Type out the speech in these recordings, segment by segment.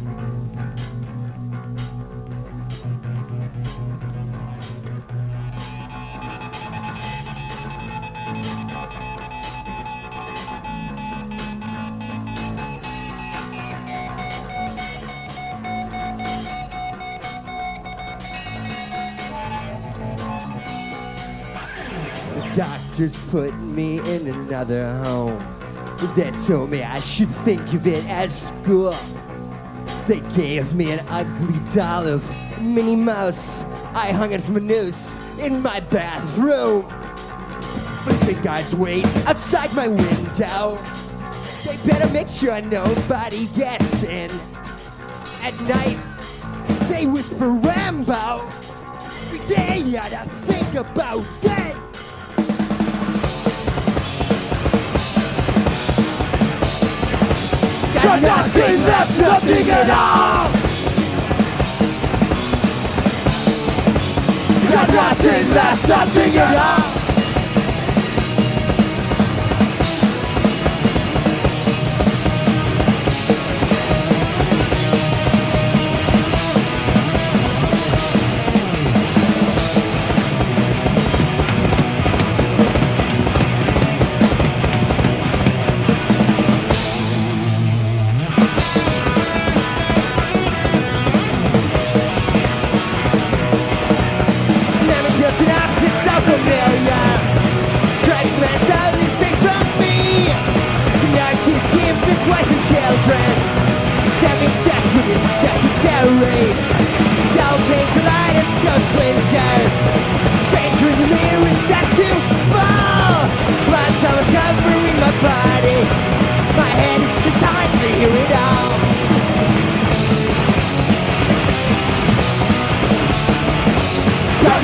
The doctors put me in another home. They told me I should think of it as school. They gave me an ugly doll of Minnie Mouse. I hung it from a noose in my bathroom. Sleeping guards wait outside my window. They better make sure nobody gets in. At night, they whisper Rambo. Every day, I think about that. Got nothing left, nothing at all. Got nothing left, nothing at all.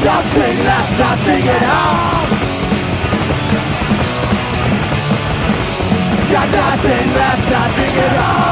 Nothing left, nothing at all. Got nothing left, nothing at all.